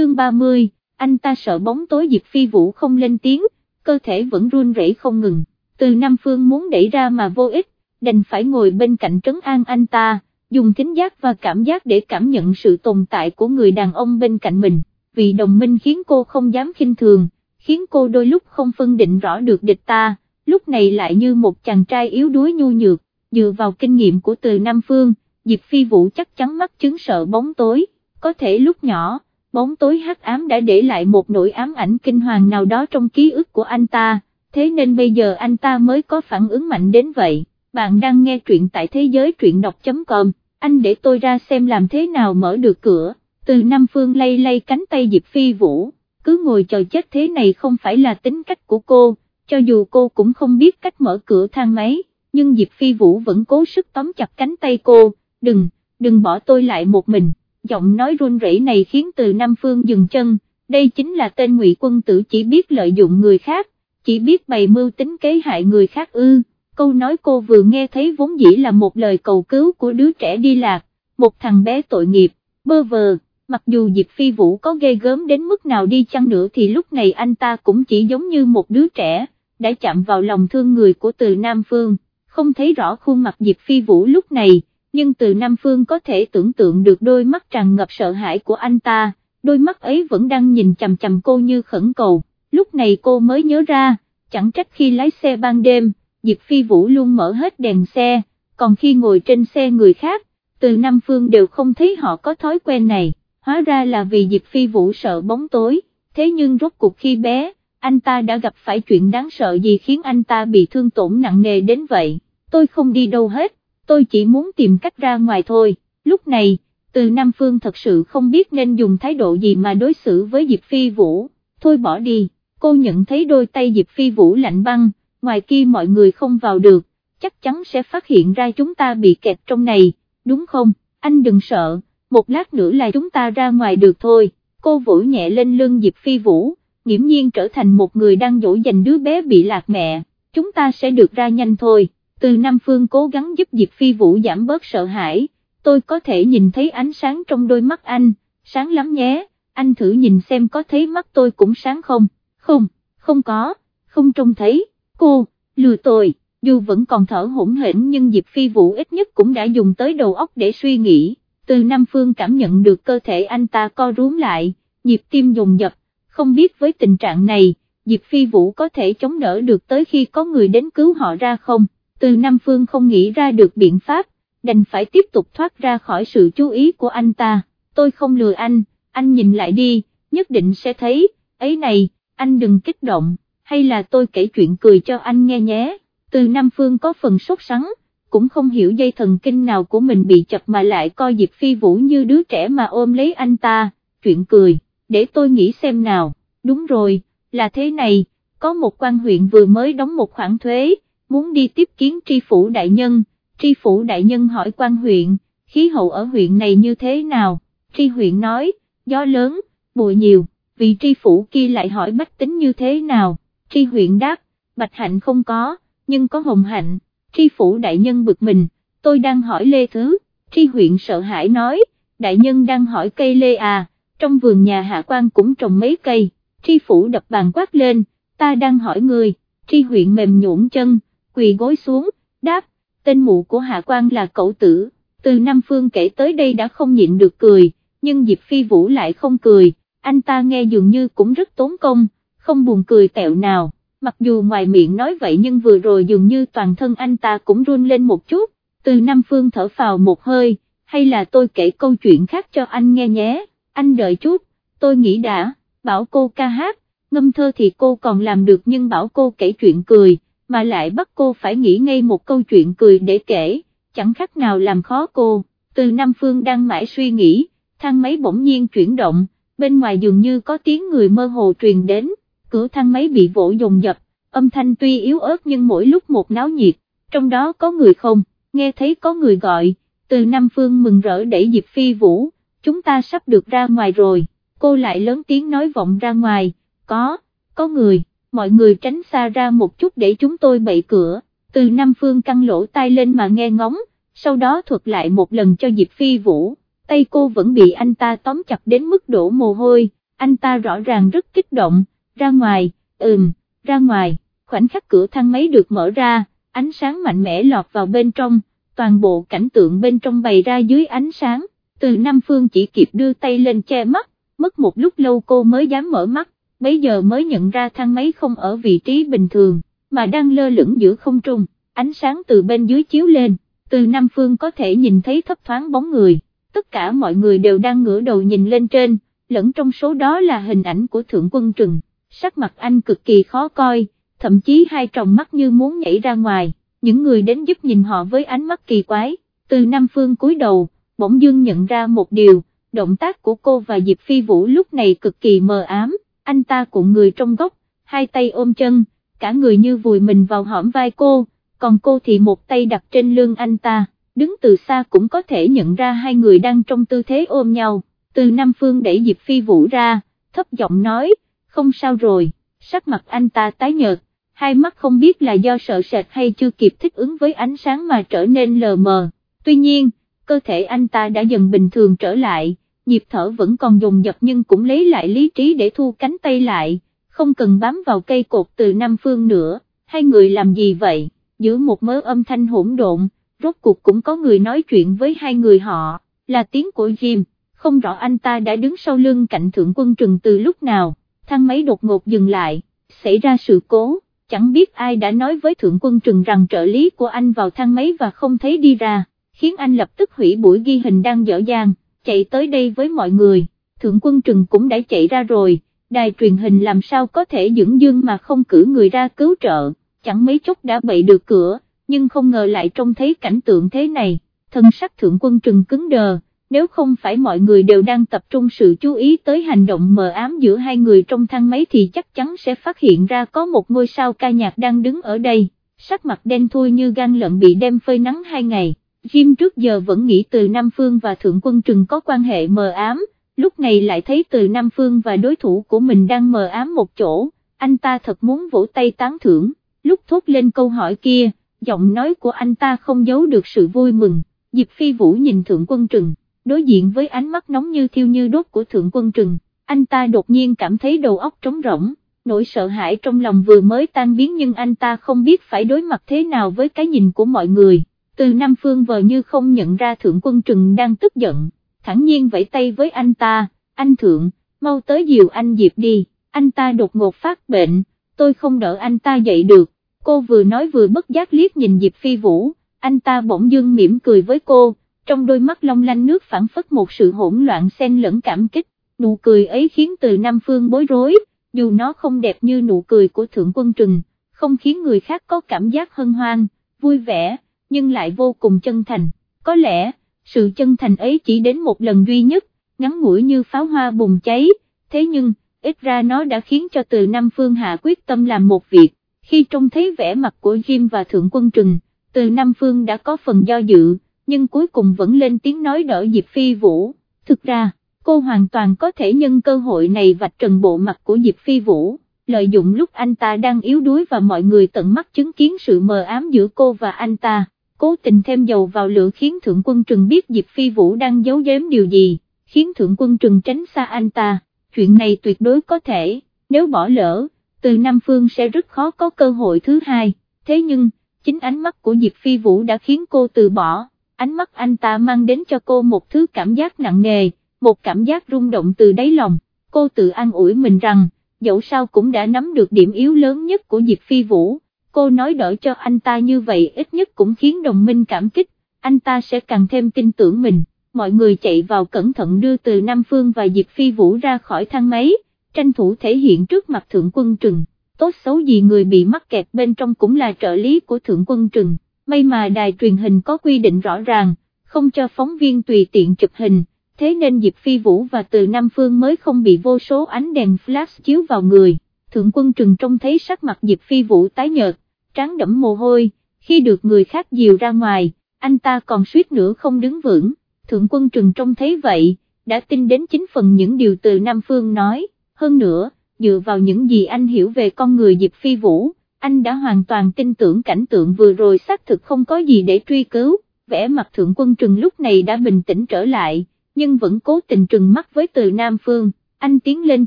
chương 30, anh ta sợ bóng tối Diệp Phi Vũ không lên tiếng, cơ thể vẫn run rẩy không ngừng, từ Nam Phương muốn đẩy ra mà vô ích, đành phải ngồi bên cạnh trấn an anh ta, dùng thính giác và cảm giác để cảm nhận sự tồn tại của người đàn ông bên cạnh mình, vì đồng minh khiến cô không dám khinh thường, khiến cô đôi lúc không phân định rõ được địch ta, lúc này lại như một chàng trai yếu đuối nhu nhược, dựa vào kinh nghiệm của từ Nam Phương, Diệp Phi Vũ chắc chắn mắc chứng sợ bóng tối, có thể lúc nhỏ, bóng tối hắc ám đã để lại một nỗi ám ảnh kinh hoàng nào đó trong ký ức của anh ta, thế nên bây giờ anh ta mới có phản ứng mạnh đến vậy. Bạn đang nghe truyện tại thế giới truyện đọc.com, anh để tôi ra xem làm thế nào mở được cửa, từ Nam Phương lay lay cánh tay Diệp Phi Vũ, cứ ngồi chờ chết thế này không phải là tính cách của cô, cho dù cô cũng không biết cách mở cửa thang máy, nhưng Diệp Phi Vũ vẫn cố sức tóm chặt cánh tay cô, đừng, đừng bỏ tôi lại một mình, giọng nói run rẩy này khiến từ Nam Phương dừng chân, đây chính là tên ngụy quân tử chỉ biết lợi dụng người khác, chỉ biết bày mưu tính kế hại người khác ư, câu nói cô vừa nghe thấy vốn dĩ là một lời cầu cứu của đứa trẻ đi lạc, một thằng bé tội nghiệp, bơ vờ, mặc dù Diệp Phi Vũ có ghê gớm đến mức nào đi chăng nữa thì lúc này anh ta cũng chỉ giống như một đứa trẻ, đã chạm vào lòng thương người của từ Nam Phương, không thấy rõ khuôn mặt Diệp Phi Vũ lúc này nhưng từ Nam Phương có thể tưởng tượng được đôi mắt tràn ngập sợ hãi của anh ta, đôi mắt ấy vẫn đang nhìn chằm chằm cô như khẩn cầu, lúc này cô mới nhớ ra, chẳng trách khi lái xe ban đêm, Diệp Phi Vũ luôn mở hết đèn xe, còn khi ngồi trên xe người khác, từ Nam Phương đều không thấy họ có thói quen này, hóa ra là vì Diệp Phi Vũ sợ bóng tối, thế nhưng rốt cuộc khi bé, anh ta đã gặp phải chuyện đáng sợ gì khiến anh ta bị thương tổn nặng nề đến vậy, tôi không đi đâu hết tôi chỉ muốn tìm cách ra ngoài thôi, lúc này, từ Nam Phương thật sự không biết nên dùng thái độ gì mà đối xử với Diệp Phi Vũ, thôi bỏ đi, cô nhận thấy đôi tay Diệp Phi Vũ lạnh băng, ngoài kia mọi người không vào được, chắc chắn sẽ phát hiện ra chúng ta bị kẹt trong này, đúng không, anh đừng sợ, một lát nữa là chúng ta ra ngoài được thôi, cô vỗ nhẹ lên lưng Diệp Phi Vũ, nghiễm nhiên trở thành một người đang dỗ dành đứa bé bị lạc mẹ, chúng ta sẽ được ra nhanh thôi từ Nam Phương cố gắng giúp Diệp Phi Vũ giảm bớt sợ hãi, tôi có thể nhìn thấy ánh sáng trong đôi mắt anh, sáng lắm nhé, anh thử nhìn xem có thấy mắt tôi cũng sáng không, không, không có, không trông thấy, cô, lừa tôi, dù vẫn còn thở hỗn hển nhưng Diệp Phi Vũ ít nhất cũng đã dùng tới đầu óc để suy nghĩ, từ Nam Phương cảm nhận được cơ thể anh ta co rúm lại, nhịp tim dồn dập, không biết với tình trạng này, Diệp Phi Vũ có thể chống đỡ được tới khi có người đến cứu họ ra không? Từ Nam Phương không nghĩ ra được biện pháp, đành phải tiếp tục thoát ra khỏi sự chú ý của anh ta, tôi không lừa anh, anh nhìn lại đi, nhất định sẽ thấy, ấy này, anh đừng kích động, hay là tôi kể chuyện cười cho anh nghe nhé, từ Nam Phương có phần sốt sắng, cũng không hiểu dây thần kinh nào của mình bị chập mà lại coi Diệp Phi Vũ như đứa trẻ mà ôm lấy anh ta, chuyện cười, để tôi nghĩ xem nào, đúng rồi, là thế này, có một quan huyện vừa mới đóng một khoản thuế, muốn đi tiếp kiến tri phủ đại nhân, tri phủ đại nhân hỏi quan huyện, khí hậu ở huyện này như thế nào, tri huyện nói, gió lớn, bụi nhiều, vị tri phủ kia lại hỏi bách tính như thế nào, tri huyện đáp, bạch hạnh không có, nhưng có hồng hạnh, tri phủ đại nhân bực mình, tôi đang hỏi lê thứ, tri huyện sợ hãi nói, đại nhân đang hỏi cây lê à, trong vườn nhà hạ quan cũng trồng mấy cây, tri phủ đập bàn quát lên, ta đang hỏi người, tri huyện mềm nhũn chân, quỳ gối xuống, đáp, tên mụ của hạ quan là cậu tử, từ Nam Phương kể tới đây đã không nhịn được cười, nhưng Diệp Phi Vũ lại không cười, anh ta nghe dường như cũng rất tốn công, không buồn cười tẹo nào, mặc dù ngoài miệng nói vậy nhưng vừa rồi dường như toàn thân anh ta cũng run lên một chút, từ Nam Phương thở phào một hơi, hay là tôi kể câu chuyện khác cho anh nghe nhé, anh đợi chút, tôi nghĩ đã, bảo cô ca hát, ngâm thơ thì cô còn làm được nhưng bảo cô kể chuyện cười mà lại bắt cô phải nghĩ ngay một câu chuyện cười để kể, chẳng khác nào làm khó cô, từ Nam Phương đang mãi suy nghĩ, thang máy bỗng nhiên chuyển động, bên ngoài dường như có tiếng người mơ hồ truyền đến, cửa thang máy bị vỗ dồn dập, âm thanh tuy yếu ớt nhưng mỗi lúc một náo nhiệt, trong đó có người không, nghe thấy có người gọi, từ Nam Phương mừng rỡ đẩy Diệp Phi Vũ, chúng ta sắp được ra ngoài rồi, cô lại lớn tiếng nói vọng ra ngoài, có, có người mọi người tránh xa ra một chút để chúng tôi bậy cửa, từ Nam Phương căng lỗ tai lên mà nghe ngóng, sau đó thuật lại một lần cho Diệp Phi Vũ, tay cô vẫn bị anh ta tóm chặt đến mức đổ mồ hôi, anh ta rõ ràng rất kích động, ra ngoài, ừm, ra ngoài, khoảnh khắc cửa thang máy được mở ra, ánh sáng mạnh mẽ lọt vào bên trong, toàn bộ cảnh tượng bên trong bày ra dưới ánh sáng, từ Nam Phương chỉ kịp đưa tay lên che mắt, mất một lúc lâu cô mới dám mở mắt, bấy giờ mới nhận ra thang máy không ở vị trí bình thường, mà đang lơ lửng giữa không trung, ánh sáng từ bên dưới chiếu lên, từ Nam Phương có thể nhìn thấy thấp thoáng bóng người, tất cả mọi người đều đang ngửa đầu nhìn lên trên, lẫn trong số đó là hình ảnh của Thượng Quân Trừng, sắc mặt anh cực kỳ khó coi, thậm chí hai tròng mắt như muốn nhảy ra ngoài, những người đến giúp nhìn họ với ánh mắt kỳ quái, từ Nam Phương cúi đầu, bỗng dưng nhận ra một điều, động tác của cô và Diệp Phi Vũ lúc này cực kỳ mờ ám, anh ta cuộn người trong góc, hai tay ôm chân, cả người như vùi mình vào hõm vai cô, còn cô thì một tay đặt trên lưng anh ta, đứng từ xa cũng có thể nhận ra hai người đang trong tư thế ôm nhau, từ Nam Phương đẩy Diệp Phi Vũ ra, thấp giọng nói, không sao rồi, sắc mặt anh ta tái nhợt, hai mắt không biết là do sợ sệt hay chưa kịp thích ứng với ánh sáng mà trở nên lờ mờ, tuy nhiên, cơ thể anh ta đã dần bình thường trở lại, nhịp thở vẫn còn dồn dập nhưng cũng lấy lại lý trí để thu cánh tay lại, không cần bám vào cây cột từ Nam Phương nữa, hai người làm gì vậy, giữa một mớ âm thanh hỗn độn, rốt cuộc cũng có người nói chuyện với hai người họ, là tiếng của Jim, không rõ anh ta đã đứng sau lưng cạnh thượng quân trừng từ lúc nào, thang máy đột ngột dừng lại, xảy ra sự cố, chẳng biết ai đã nói với thượng quân trừng rằng trợ lý của anh vào thang máy và không thấy đi ra, khiến anh lập tức hủy buổi ghi hình đang dở dang, chạy tới đây với mọi người, thượng quân trừng cũng đã chạy ra rồi, đài truyền hình làm sao có thể dưỡng dương mà không cử người ra cứu trợ, chẳng mấy chốc đã bậy được cửa, nhưng không ngờ lại trông thấy cảnh tượng thế này, thân sắc thượng quân trừng cứng đờ, nếu không phải mọi người đều đang tập trung sự chú ý tới hành động mờ ám giữa hai người trong thang máy thì chắc chắn sẽ phát hiện ra có một ngôi sao ca nhạc đang đứng ở đây, sắc mặt đen thui như gan lợn bị đem phơi nắng hai ngày. Jim trước giờ vẫn nghĩ từ Nam Phương và Thượng Quân Trừng có quan hệ mờ ám, lúc này lại thấy từ Nam Phương và đối thủ của mình đang mờ ám một chỗ, anh ta thật muốn vỗ tay tán thưởng, lúc thốt lên câu hỏi kia, giọng nói của anh ta không giấu được sự vui mừng, Diệp Phi Vũ nhìn Thượng Quân Trừng, đối diện với ánh mắt nóng như thiêu như đốt của Thượng Quân Trừng, anh ta đột nhiên cảm thấy đầu óc trống rỗng, nỗi sợ hãi trong lòng vừa mới tan biến nhưng anh ta không biết phải đối mặt thế nào với cái nhìn của mọi người từ Nam Phương vờ như không nhận ra Thượng Quân Trừng đang tức giận, thẳng nhiên vẫy tay với anh ta, anh Thượng, mau tới dìu anh Diệp đi, anh ta đột ngột phát bệnh, tôi không đỡ anh ta dậy được, cô vừa nói vừa bất giác liếc nhìn Diệp Phi Vũ, anh ta bỗng dưng mỉm cười với cô, trong đôi mắt long lanh nước phản phất một sự hỗn loạn xen lẫn cảm kích, nụ cười ấy khiến từ Nam Phương bối rối, dù nó không đẹp như nụ cười của Thượng Quân Trừng, không khiến người khác có cảm giác hân hoan, vui vẻ nhưng lại vô cùng chân thành, có lẽ, sự chân thành ấy chỉ đến một lần duy nhất, ngắn ngủi như pháo hoa bùng cháy, thế nhưng, ít ra nó đã khiến cho từ Nam Phương Hạ quyết tâm làm một việc, khi trông thấy vẻ mặt của Jim và Thượng Quân Trừng, từ Nam Phương đã có phần do dự, nhưng cuối cùng vẫn lên tiếng nói đỡ Diệp Phi Vũ, thực ra, cô hoàn toàn có thể nhân cơ hội này vạch trần bộ mặt của Diệp Phi Vũ. Lợi dụng lúc anh ta đang yếu đuối và mọi người tận mắt chứng kiến sự mờ ám giữa cô và anh ta, cố tình thêm dầu vào lửa khiến Thượng Quân Trừng biết Diệp Phi Vũ đang giấu giếm điều gì, khiến Thượng Quân Trừng tránh xa anh ta, chuyện này tuyệt đối có thể, nếu bỏ lỡ, từ Nam Phương sẽ rất khó có cơ hội thứ hai, thế nhưng, chính ánh mắt của Diệp Phi Vũ đã khiến cô từ bỏ, ánh mắt anh ta mang đến cho cô một thứ cảm giác nặng nề, một cảm giác rung động từ đáy lòng, cô tự an ủi mình rằng, dẫu sao cũng đã nắm được điểm yếu lớn nhất của Diệp Phi Vũ cô nói đỡ cho anh ta như vậy ít nhất cũng khiến đồng minh cảm kích, anh ta sẽ càng thêm tin tưởng mình, mọi người chạy vào cẩn thận đưa từ Nam Phương và Diệp Phi Vũ ra khỏi thang máy, tranh thủ thể hiện trước mặt Thượng Quân Trừng, tốt xấu gì người bị mắc kẹt bên trong cũng là trợ lý của Thượng Quân Trừng, may mà đài truyền hình có quy định rõ ràng, không cho phóng viên tùy tiện chụp hình, thế nên Diệp Phi Vũ và từ Nam Phương mới không bị vô số ánh đèn flash chiếu vào người. Thượng quân trừng trông thấy sắc mặt Diệp Phi Vũ tái nhợt, tráng đẫm mồ hôi, khi được người khác dìu ra ngoài, anh ta còn suýt nữa không đứng vững, thượng quân trừng trông thấy vậy, đã tin đến chính phần những điều từ Nam Phương nói, hơn nữa, dựa vào những gì anh hiểu về con người Diệp Phi Vũ, anh đã hoàn toàn tin tưởng cảnh tượng vừa rồi xác thực không có gì để truy cứu, vẻ mặt thượng quân trừng lúc này đã bình tĩnh trở lại, nhưng vẫn cố tình trừng mắt với từ Nam Phương. Anh tiến lên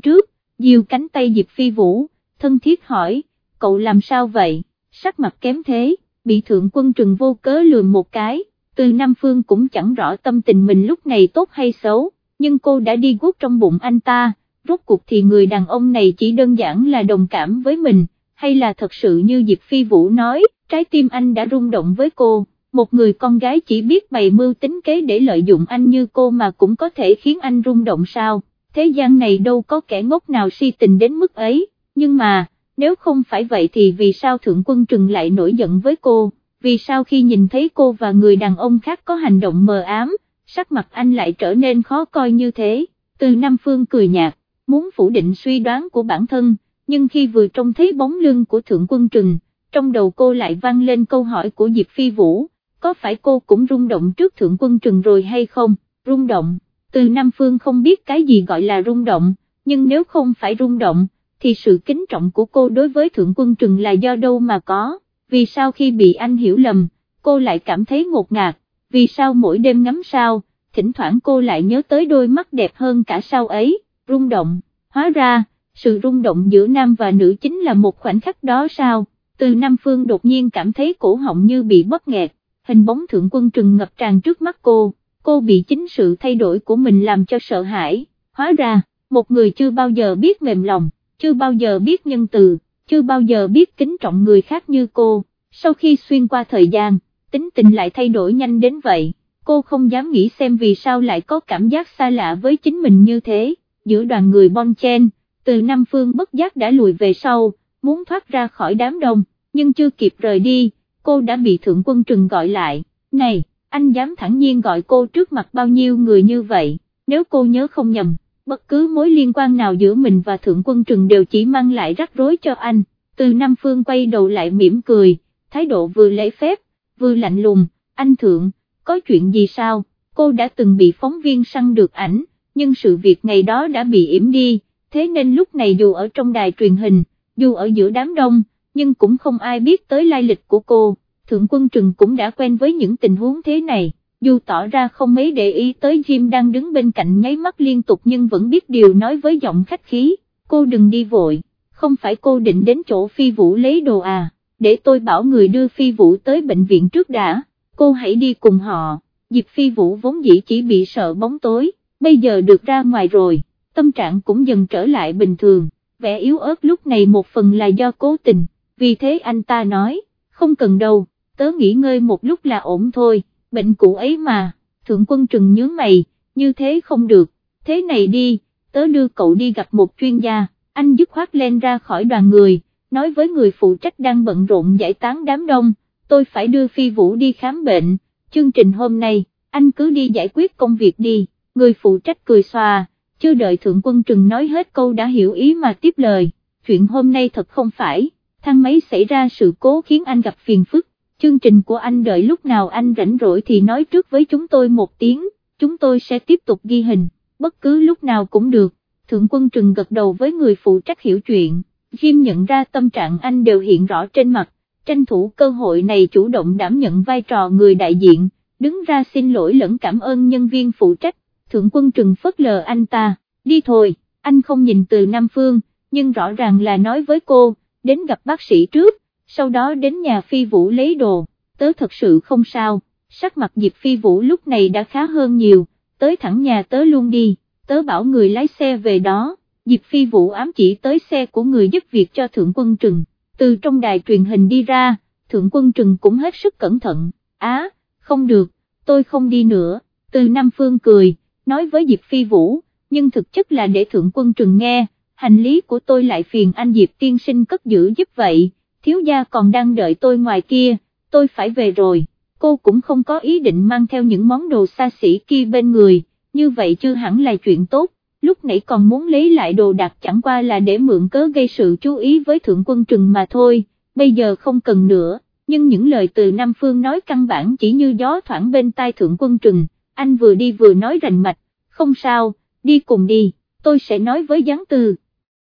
trước, dìu cánh tay Diệp Phi Vũ, thân thiết hỏi, cậu làm sao vậy, sắc mặt kém thế, bị thượng quân trừng vô cớ lườm một cái, từ Nam Phương cũng chẳng rõ tâm tình mình lúc này tốt hay xấu, nhưng cô đã đi guốc trong bụng anh ta, rốt cuộc thì người đàn ông này chỉ đơn giản là đồng cảm với mình, hay là thật sự như Diệp Phi Vũ nói, trái tim anh đã rung động với cô, một người con gái chỉ biết bày mưu tính kế để lợi dụng anh như cô mà cũng có thể khiến anh rung động sao, thế gian này đâu có kẻ ngốc nào si tình đến mức ấy, nhưng mà, nếu không phải vậy thì vì sao Thượng Quân Trừng lại nổi giận với cô, vì sao khi nhìn thấy cô và người đàn ông khác có hành động mờ ám, sắc mặt anh lại trở nên khó coi như thế, từ Nam Phương cười nhạt, muốn phủ định suy đoán của bản thân, nhưng khi vừa trông thấy bóng lưng của Thượng Quân Trừng, trong đầu cô lại vang lên câu hỏi của Diệp Phi Vũ, có phải cô cũng rung động trước Thượng Quân Trừng rồi hay không, rung động, từ Nam Phương không biết cái gì gọi là rung động, nhưng nếu không phải rung động, thì sự kính trọng của cô đối với Thượng Quân Trừng là do đâu mà có, vì sao khi bị anh hiểu lầm, cô lại cảm thấy ngột ngạt, vì sao mỗi đêm ngắm sao, thỉnh thoảng cô lại nhớ tới đôi mắt đẹp hơn cả sao ấy, rung động, hóa ra, sự rung động giữa nam và nữ chính là một khoảnh khắc đó sao, từ Nam Phương đột nhiên cảm thấy cổ họng như bị bất nghẹt, hình bóng Thượng Quân Trừng ngập tràn trước mắt cô, cô bị chính sự thay đổi của mình làm cho sợ hãi, hóa ra, một người chưa bao giờ biết mềm lòng chưa bao giờ biết nhân từ, chưa bao giờ biết kính trọng người khác như cô, sau khi xuyên qua thời gian, tính tình lại thay đổi nhanh đến vậy, cô không dám nghĩ xem vì sao lại có cảm giác xa lạ với chính mình như thế, giữa đoàn người bon chen, từ Nam Phương bất giác đã lùi về sau, muốn thoát ra khỏi đám đông, nhưng chưa kịp rời đi, cô đã bị Thượng Quân Trừng gọi lại, này, anh dám thẳng nhiên gọi cô trước mặt bao nhiêu người như vậy, nếu cô nhớ không nhầm bất cứ mối liên quan nào giữa mình và Thượng Quân Trừng đều chỉ mang lại rắc rối cho anh, từ Nam Phương quay đầu lại mỉm cười, thái độ vừa lễ phép, vừa lạnh lùng, anh Thượng, có chuyện gì sao, cô đã từng bị phóng viên săn được ảnh, nhưng sự việc ngày đó đã bị yểm đi, thế nên lúc này dù ở trong đài truyền hình, dù ở giữa đám đông, nhưng cũng không ai biết tới lai lịch của cô, Thượng Quân Trừng cũng đã quen với những tình huống thế này dù tỏ ra không mấy để ý tới Jim đang đứng bên cạnh nháy mắt liên tục nhưng vẫn biết điều nói với giọng khách khí, cô đừng đi vội, không phải cô định đến chỗ phi vũ lấy đồ à, để tôi bảo người đưa phi vũ tới bệnh viện trước đã, cô hãy đi cùng họ, Diệp phi vũ vốn dĩ chỉ bị sợ bóng tối, bây giờ được ra ngoài rồi, tâm trạng cũng dần trở lại bình thường, vẻ yếu ớt lúc này một phần là do cố tình, vì thế anh ta nói, không cần đâu, tớ nghỉ ngơi một lúc là ổn thôi bệnh cũ ấy mà, thượng quân trừng nhớ mày, như thế không được, thế này đi, tớ đưa cậu đi gặp một chuyên gia, anh dứt khoát lên ra khỏi đoàn người, nói với người phụ trách đang bận rộn giải tán đám đông, tôi phải đưa phi vũ đi khám bệnh, chương trình hôm nay, anh cứ đi giải quyết công việc đi, người phụ trách cười xòa, chưa đợi thượng quân trừng nói hết câu đã hiểu ý mà tiếp lời, chuyện hôm nay thật không phải, thang máy xảy ra sự cố khiến anh gặp phiền phức, chương trình của anh đợi lúc nào anh rảnh rỗi thì nói trước với chúng tôi một tiếng, chúng tôi sẽ tiếp tục ghi hình, bất cứ lúc nào cũng được, Thượng quân Trừng gật đầu với người phụ trách hiểu chuyện, Jim nhận ra tâm trạng anh đều hiện rõ trên mặt, tranh thủ cơ hội này chủ động đảm nhận vai trò người đại diện, đứng ra xin lỗi lẫn cảm ơn nhân viên phụ trách, Thượng quân Trừng phớt lờ anh ta, đi thôi, anh không nhìn từ Nam Phương, nhưng rõ ràng là nói với cô, đến gặp bác sĩ trước sau đó đến nhà phi vũ lấy đồ, tớ thật sự không sao, sắc mặt Diệp phi vũ lúc này đã khá hơn nhiều, tới thẳng nhà tớ luôn đi, tớ bảo người lái xe về đó, Diệp phi vũ ám chỉ tới xe của người giúp việc cho Thượng Quân Trừng, từ trong đài truyền hình đi ra, Thượng Quân Trừng cũng hết sức cẩn thận, á, không được, tôi không đi nữa, từ Nam Phương cười, nói với Diệp Phi Vũ, nhưng thực chất là để Thượng Quân Trừng nghe, hành lý của tôi lại phiền anh Diệp tiên sinh cất giữ giúp vậy, thiếu gia còn đang đợi tôi ngoài kia, tôi phải về rồi, cô cũng không có ý định mang theo những món đồ xa xỉ kia bên người, như vậy chưa hẳn là chuyện tốt, lúc nãy còn muốn lấy lại đồ đạc chẳng qua là để mượn cớ gây sự chú ý với thượng quân trừng mà thôi, bây giờ không cần nữa, nhưng những lời từ Nam Phương nói căn bản chỉ như gió thoảng bên tai thượng quân trừng, anh vừa đi vừa nói rành mạch, không sao, đi cùng đi, tôi sẽ nói với gián từ.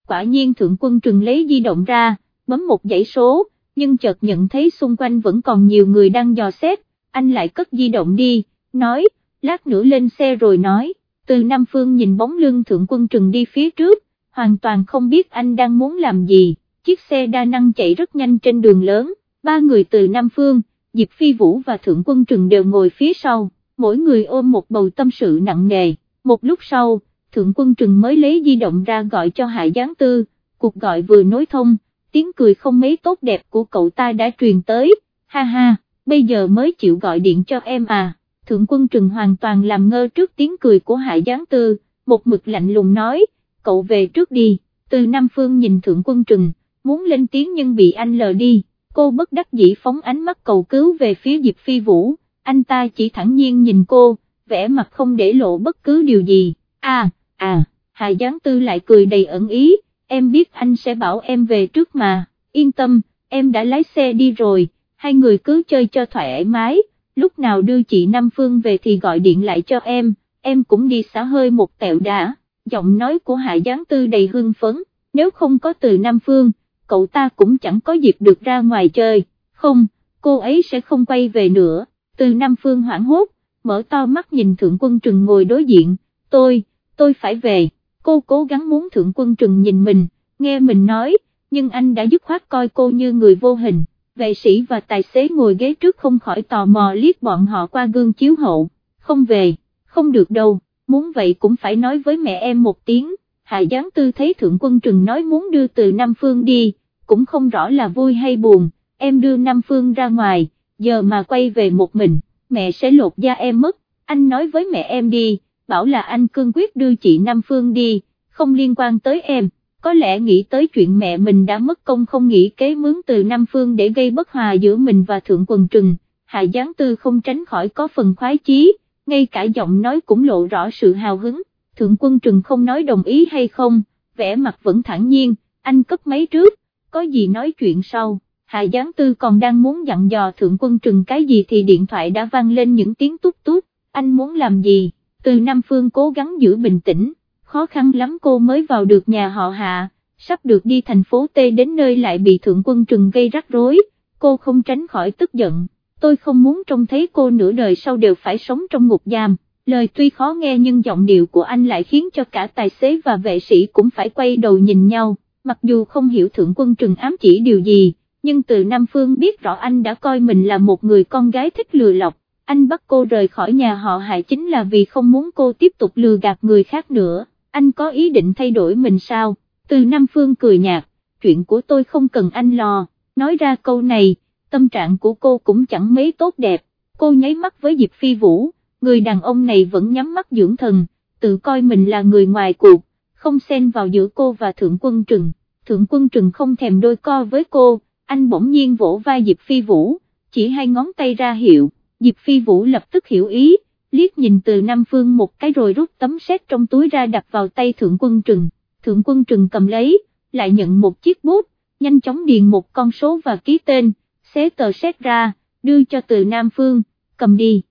Quả nhiên thượng quân trừng lấy di động ra, bấm một dãy số, nhưng chợt nhận thấy xung quanh vẫn còn nhiều người đang dò xét, anh lại cất di động đi, nói, lát nữa lên xe rồi nói, từ Nam Phương nhìn bóng lưng thượng quân trừng đi phía trước, hoàn toàn không biết anh đang muốn làm gì, chiếc xe đa năng chạy rất nhanh trên đường lớn, ba người từ Nam Phương, Diệp Phi Vũ và thượng quân trừng đều ngồi phía sau, mỗi người ôm một bầu tâm sự nặng nề, một lúc sau, thượng quân trừng mới lấy di động ra gọi cho Hạ Giáng Tư, cuộc gọi vừa nối thông, tiếng cười không mấy tốt đẹp của cậu ta đã truyền tới, ha ha, bây giờ mới chịu gọi điện cho em à, thượng quân trừng hoàn toàn làm ngơ trước tiếng cười của Hạ Giáng Tư, một mực lạnh lùng nói, cậu về trước đi, từ Nam Phương nhìn thượng quân trừng, muốn lên tiếng nhưng bị anh lờ đi, cô bất đắc dĩ phóng ánh mắt cầu cứu về phía Diệp Phi Vũ, anh ta chỉ thẳng nhiên nhìn cô, vẻ mặt không để lộ bất cứ điều gì, à, à, Hà Giáng Tư lại cười đầy ẩn ý, em biết anh sẽ bảo em về trước mà, yên tâm, em đã lái xe đi rồi, hai người cứ chơi cho thoải mái, lúc nào đưa chị Nam Phương về thì gọi điện lại cho em, em cũng đi xả hơi một tẹo đã, giọng nói của Hạ Giáng Tư đầy hưng phấn, nếu không có từ Nam Phương, cậu ta cũng chẳng có dịp được ra ngoài chơi, không, cô ấy sẽ không quay về nữa, từ Nam Phương hoảng hốt, mở to mắt nhìn Thượng Quân Trừng ngồi đối diện, tôi, tôi phải về, cô cố gắng muốn Thượng Quân Trừng nhìn mình, nghe mình nói, nhưng anh đã dứt khoát coi cô như người vô hình, vệ sĩ và tài xế ngồi ghế trước không khỏi tò mò liếc bọn họ qua gương chiếu hậu, không về, không được đâu, muốn vậy cũng phải nói với mẹ em một tiếng, Hạ Giáng Tư thấy Thượng Quân Trừng nói muốn đưa từ Nam Phương đi, cũng không rõ là vui hay buồn, em đưa Nam Phương ra ngoài, giờ mà quay về một mình, mẹ sẽ lột da em mất, anh nói với mẹ em đi, bảo là anh cương quyết đưa chị Nam Phương đi, không liên quan tới em, có lẽ nghĩ tới chuyện mẹ mình đã mất công không nghĩ kế mướn từ Nam Phương để gây bất hòa giữa mình và Thượng Quần Trừng, Hạ Giáng Tư không tránh khỏi có phần khoái chí, ngay cả giọng nói cũng lộ rõ sự hào hứng, Thượng Quân Trừng không nói đồng ý hay không, vẻ mặt vẫn thản nhiên, anh cấp máy trước, có gì nói chuyện sau. Hạ Giáng Tư còn đang muốn dặn dò Thượng Quân Trừng cái gì thì điện thoại đã vang lên những tiếng tút tút, anh muốn làm gì, từ Nam Phương cố gắng giữ bình tĩnh, khó khăn lắm cô mới vào được nhà họ Hạ, sắp được đi thành phố T đến nơi lại bị Thượng Quân Trừng gây rắc rối, cô không tránh khỏi tức giận, tôi không muốn trông thấy cô nửa đời sau đều phải sống trong ngục giam. Lời tuy khó nghe nhưng giọng điệu của anh lại khiến cho cả tài xế và vệ sĩ cũng phải quay đầu nhìn nhau, mặc dù không hiểu thượng quân trừng ám chỉ điều gì, nhưng từ Nam Phương biết rõ anh đã coi mình là một người con gái thích lừa lọc, anh bắt cô rời khỏi nhà họ hại chính là vì không muốn cô tiếp tục lừa gạt người khác nữa, anh có ý định thay đổi mình sao, từ Nam Phương cười nhạt, chuyện của tôi không cần anh lo, nói ra câu này, tâm trạng của cô cũng chẳng mấy tốt đẹp, cô nháy mắt với Diệp Phi Vũ, người đàn ông này vẫn nhắm mắt dưỡng thần, tự coi mình là người ngoài cuộc, không xen vào giữa cô và Thượng Quân Trừng, Thượng Quân Trừng không thèm đôi co với cô, anh bỗng nhiên vỗ vai Diệp Phi Vũ, chỉ hai ngón tay ra hiệu, Diệp Phi Vũ lập tức hiểu ý, liếc nhìn từ Nam Phương một cái rồi rút tấm xét trong túi ra đặt vào tay Thượng Quân Trừng, Thượng Quân Trừng cầm lấy, lại nhận một chiếc bút, nhanh chóng điền một con số và ký tên, xé tờ xét ra, đưa cho từ Nam Phương, cầm đi.